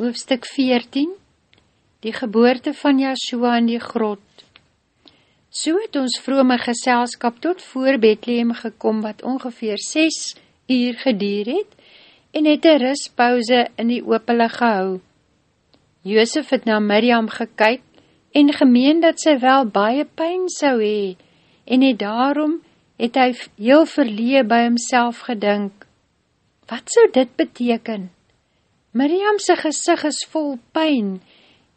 Hoofstuk 14 Die geboorte van Yahshua in die grot So het ons vrome geselskap tot voor Bethlehem gekom wat ongeveer 6 uur gedier het en het een rustpauze in die opele gehou. Joosef het na Miriam gekyk en gemeen dat sy wel baie pijn sou hee en het daarom het hy heel verlee by homself gedink. Wat sou dit beteken? Miriamse gesig is vol pijn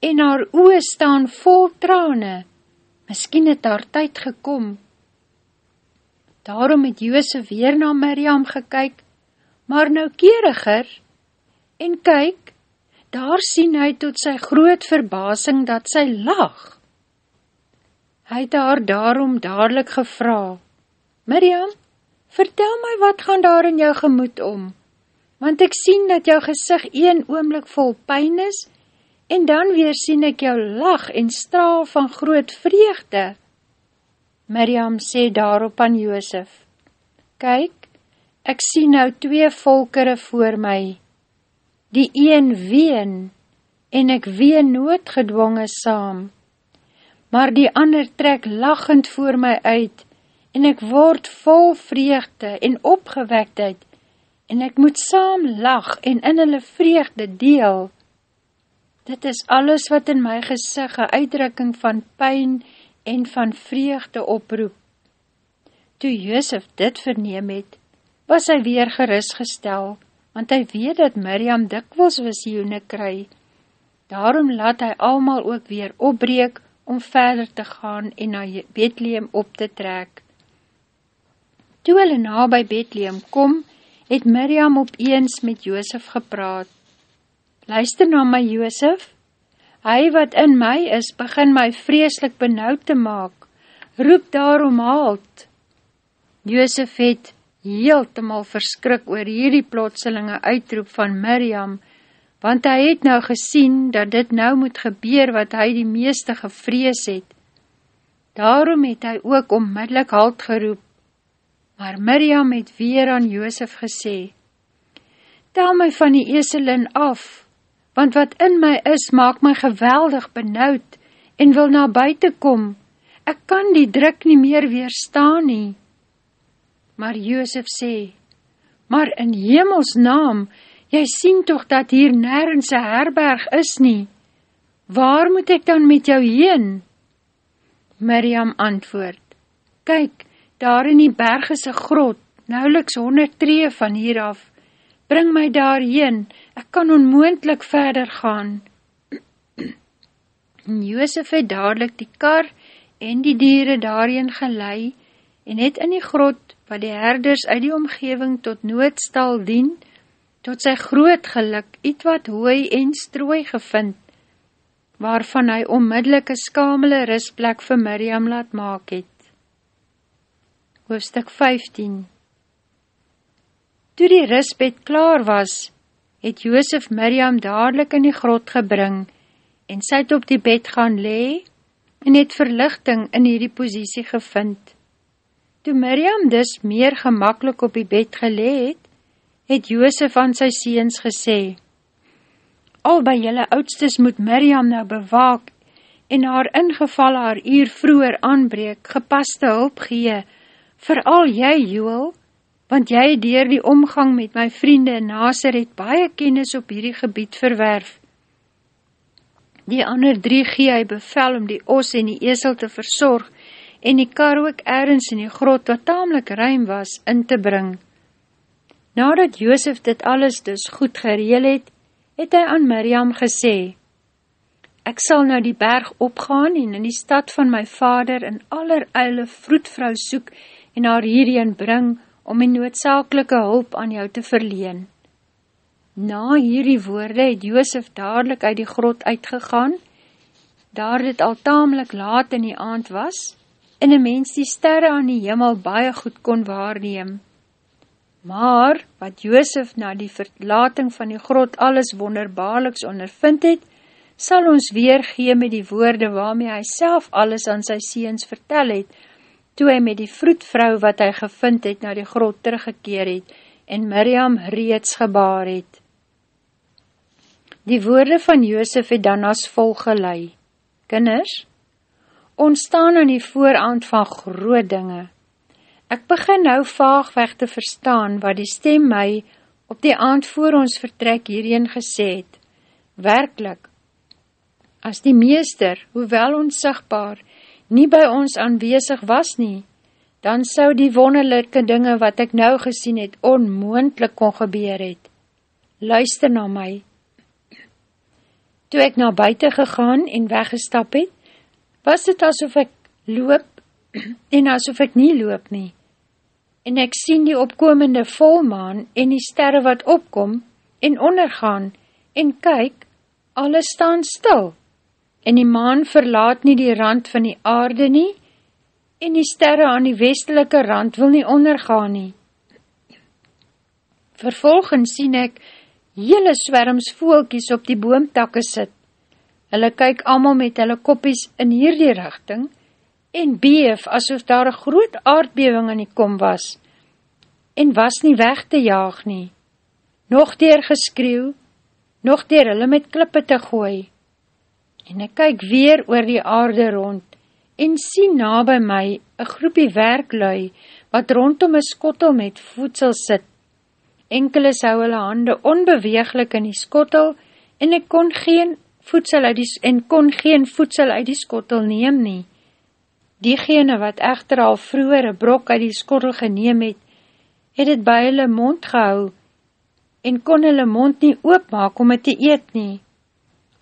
en haar oe staan vol trane. Miskien het haar tyd gekom. Daarom het Joosef weer na Miriam gekyk, maar nou keeriger, en kyk, daar sien hy tot sy groot verbasing dat sy lag. Hy het haar daarom dadelijk gevra, Miriam, vertel my wat gaan daar in jou gemoed om, want ek sien dat jou gezicht een oomlik vol pijn is, en dan weer sien ek jou lach en straal van groot vreugde. Miriam sê daarop aan Joosef, Kyk, ek sien nou twee volkere voor my, die een ween, en ek ween noodgedwonge saam, maar die ander trek lachend voor my uit, en ek word vol vreugde en opgewektheid, en ek moet saam lach en in hulle vreugde deel. Dit is alles wat in my gesig een uitdrukking van pijn en van vreugde oproep. Toe Joosef dit verneem het, was hy weer gerustgestel, want hy weet dat Miriam dikwels visioene kry. Daarom laat hy almal ook weer opbreek om verder te gaan en na Bethlehem op te trek. Toe hulle na by Bethlehem kom, het Miriam opeens met Joosef gepraat. Luister na my Joosef, hy wat in my is, begin my vreeslik benauwd te maak, roep daarom haalt. Joosef het heeltemal verskrik oor hierdie plotselinge uitroep van Miriam, want hy het nou gesien dat dit nou moet gebeur wat hy die meeste gevrees het. Daarom het hy ook onmiddellik halt geroep, Maar Miriam het weer aan Joosef gesê, Tel my van die eselin af, want wat in my is, maak my geweldig benauwd en wil na buiten kom. Ek kan die druk nie meer weerstaan nie. Maar Joosef sê, Maar in hemels naam, jy sien toch dat hier nergens een herberg is nie. Waar moet ek dan met jou heen? Miriam antwoord, Kyk, daar in die berg is een grot, nauweliks honderd tree van hieraf. Bring my daarheen, ek kan onmoendlik verder gaan. En Joosef het dadelijk die kar en die dieren daarheen gelei en het in die grot, wat die herders uit die omgeving tot noodstal dien, tot sy groot geluk iets wat hooi en strooi gevind, waarvan hy onmiddellik een skamele rustplek vir Miriam laat maak het hoofstuk 15 Toe die risbed klaar was, het Joosef Miriam dadelijk in die grot gebring en sy het op die bed gaan lee en het verlichting in hierdie posiesie gevind. Toe Miriam dus meer gemakkelijk op die bed geleed, het Joosef aan sy seens gesê, Al by jylle oudstes moet Miriam nou bewaak en haar ingeval haar uur vroeger aanbreek, gepaste hulp gee, Vooral jy, Joel, want jy dier die omgang met my vriende in Naser het baie kennis op hierdie gebied verwerf. Die ander drie gee hy bevel om die os en die esel te verzorg en die kar ook ergens in die grot wat tamelijk ruim was in te bring. Nadat Joosef dit alles dus goed gereel het, het hy aan Miriam gesê, Ek sal nou die berg opgaan en in die stad van my vader in aller eile vroedvrou soek en haar hierheen bring om die noodzakelike hulp aan jou te verleen. Na hierdie woorde het Joosef dadelijk uit die grot uitgegaan, daar dit al tamelijk laat in die aand was, en een mens die sterre aan die hemel baie goed kon waarneem. Maar, wat Joosef na die verlating van die grot alles wonderbaarliks ondervind het, sal ons weer gee met die woorde waarmee hy self alles aan sy seens vertel het, toe hy met die vroedvrou wat hy gevind het na die grot teruggekeer het en Miriam reeds gebaar het. Die woorde van Joosef het dan as volgelei. Kinders, ons staan aan die vooraand van groot dinge. Ek begin nou vaagweg te verstaan wat die stem my op die aand voor ons vertrek hierheen gesê het. Werkelijk, as die meester, hoewel onsigbaar, nie by ons aanwezig was nie, dan sou die wonderlijke dinge wat ek nou gesien het, onmoendlik kon gebeur het. Luister na my. Toe ek na buiten gegaan en weggestap het, was het asof ek loop en asof ek nie loop nie. En ek sien die opkomende volmaan en die sterre wat opkom en ondergaan en kyk, alles staan stil. En die maan verlaat nie die rand van die aarde nie, en die sterre aan die westelike rand wil nie ondergaan nie. Vervolgens sien ek hele swerms voelkies op die boomtakke sit. Hulle kyk allemaal met hulle koppies in hierdie richting en beef asof daar een groot aardbewing in die kom was en was nie weg te jaag nie. Nog dier geskreeuw, nog dier hulle met klippe te gooi. En ek kyk weer oor die aarde rond en sien na by my een groepie werklui, wat rondom een skottel met voedsel sit. Enkele hou hulle hande onbeweeglik in die skottel, en ek kon geen voedsel uit die, en kon geen voedsel uit die skottel neem nie. Diegene wat echter al vroeger een brok uit die skottel geneem het, het het by hulle mond gehou, en kon hulle mond nie oopmaak om het te eet nie.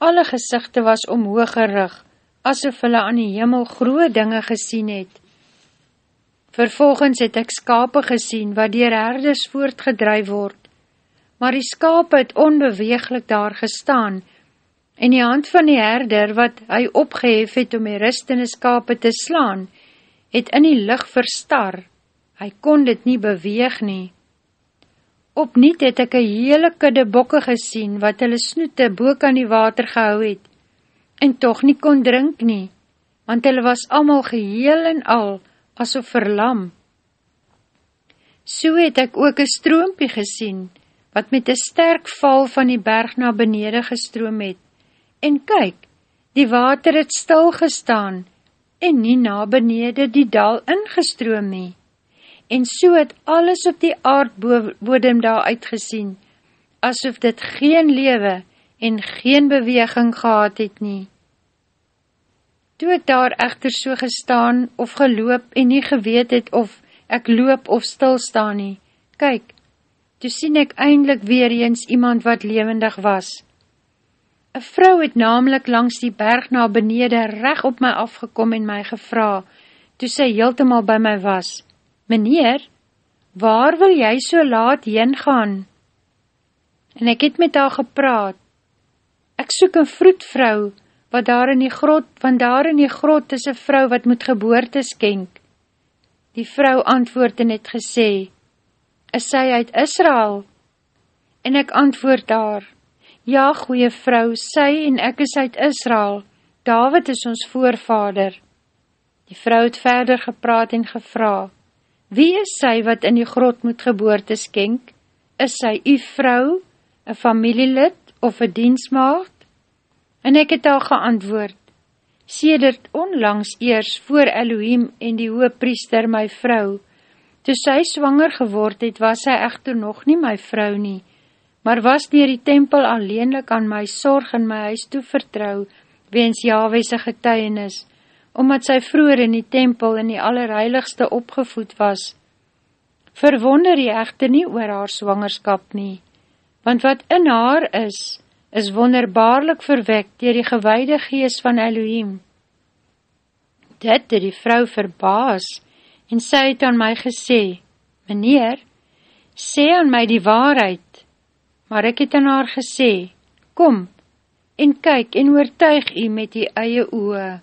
Alle gezichte was omhoog gerig, asof hulle aan die hemel groe dinge gesien het. Vervolgens het ek skape gesien, wat dier herders voortgedruif word, maar die skape het onbeweeglik daar gestaan, en die hand van die herder, wat hy opgehef het om die rustende skape te slaan, het in die licht verstar, hy kon dit nie beweeg nie. Opniet het ek een hele kudde bokke gesien, wat hulle snoete boek aan die water gehou het, en toch nie kon drink nie, want hulle was allemaal geheel en al, asof verlam. So het ek ook een stroompie gesien, wat met een sterk val van die berg na benede gestroom het, en kyk, die water het stil gestaan, en nie na benede die dal ingestroom nie, en so het alles op die aardbodem daar uitgesien, asof dit geen lewe en geen beweging gehad het nie. Toe ek daar echter so gestaan of geloop en nie geweet het of ek loop of stilstaan nie, kyk, toe sien ek eindelijk weer eens iemand wat levendig was. Een vrou het namelijk langs die berg na benede recht op my afgekom en my gevra, toe sy heeltemaal by my was. Meneer, waar wil jy so laat heen gaan? En ek het met haar gepraat. Ek soek een vroedvrou, wat daar in die grot, want daar in die grot is een vrou wat moet geboorte skenk. Die vrou antwoord en het gesê, is sy uit Israel? En ek antwoord daar, ja goeie vrou, sy en ek is uit Israel, David is ons voorvader. Die vrou het verder gepraat en gevra, wie is sy wat in die grot moet geboorte skenk? Is sy u vrou, een familielid of een diensmaagd? En ek het al geantwoord, Sedert onlangs eers voor Elohim en die hoopriester my vrou, toe sy swanger geword het, was sy echter nog nie my vrou nie, maar was dier die tempel alleenlik aan my sorg in my huis toevertrou, weens Yahwehse getuienis, omdat sy vroeger in die tempel in die allerheiligste opgevoed was. Verwonder jy echter nie oor haar swangerskap nie, want wat in haar is, is wonderbaarlik verwek dier die gewaide gees van Elohim. Dit het die vrou verbaas, en sy het aan my gesê, Meneer, sê aan my die waarheid, maar ek het aan haar gesê, Kom, en kyk en oortuig u met die eie oe.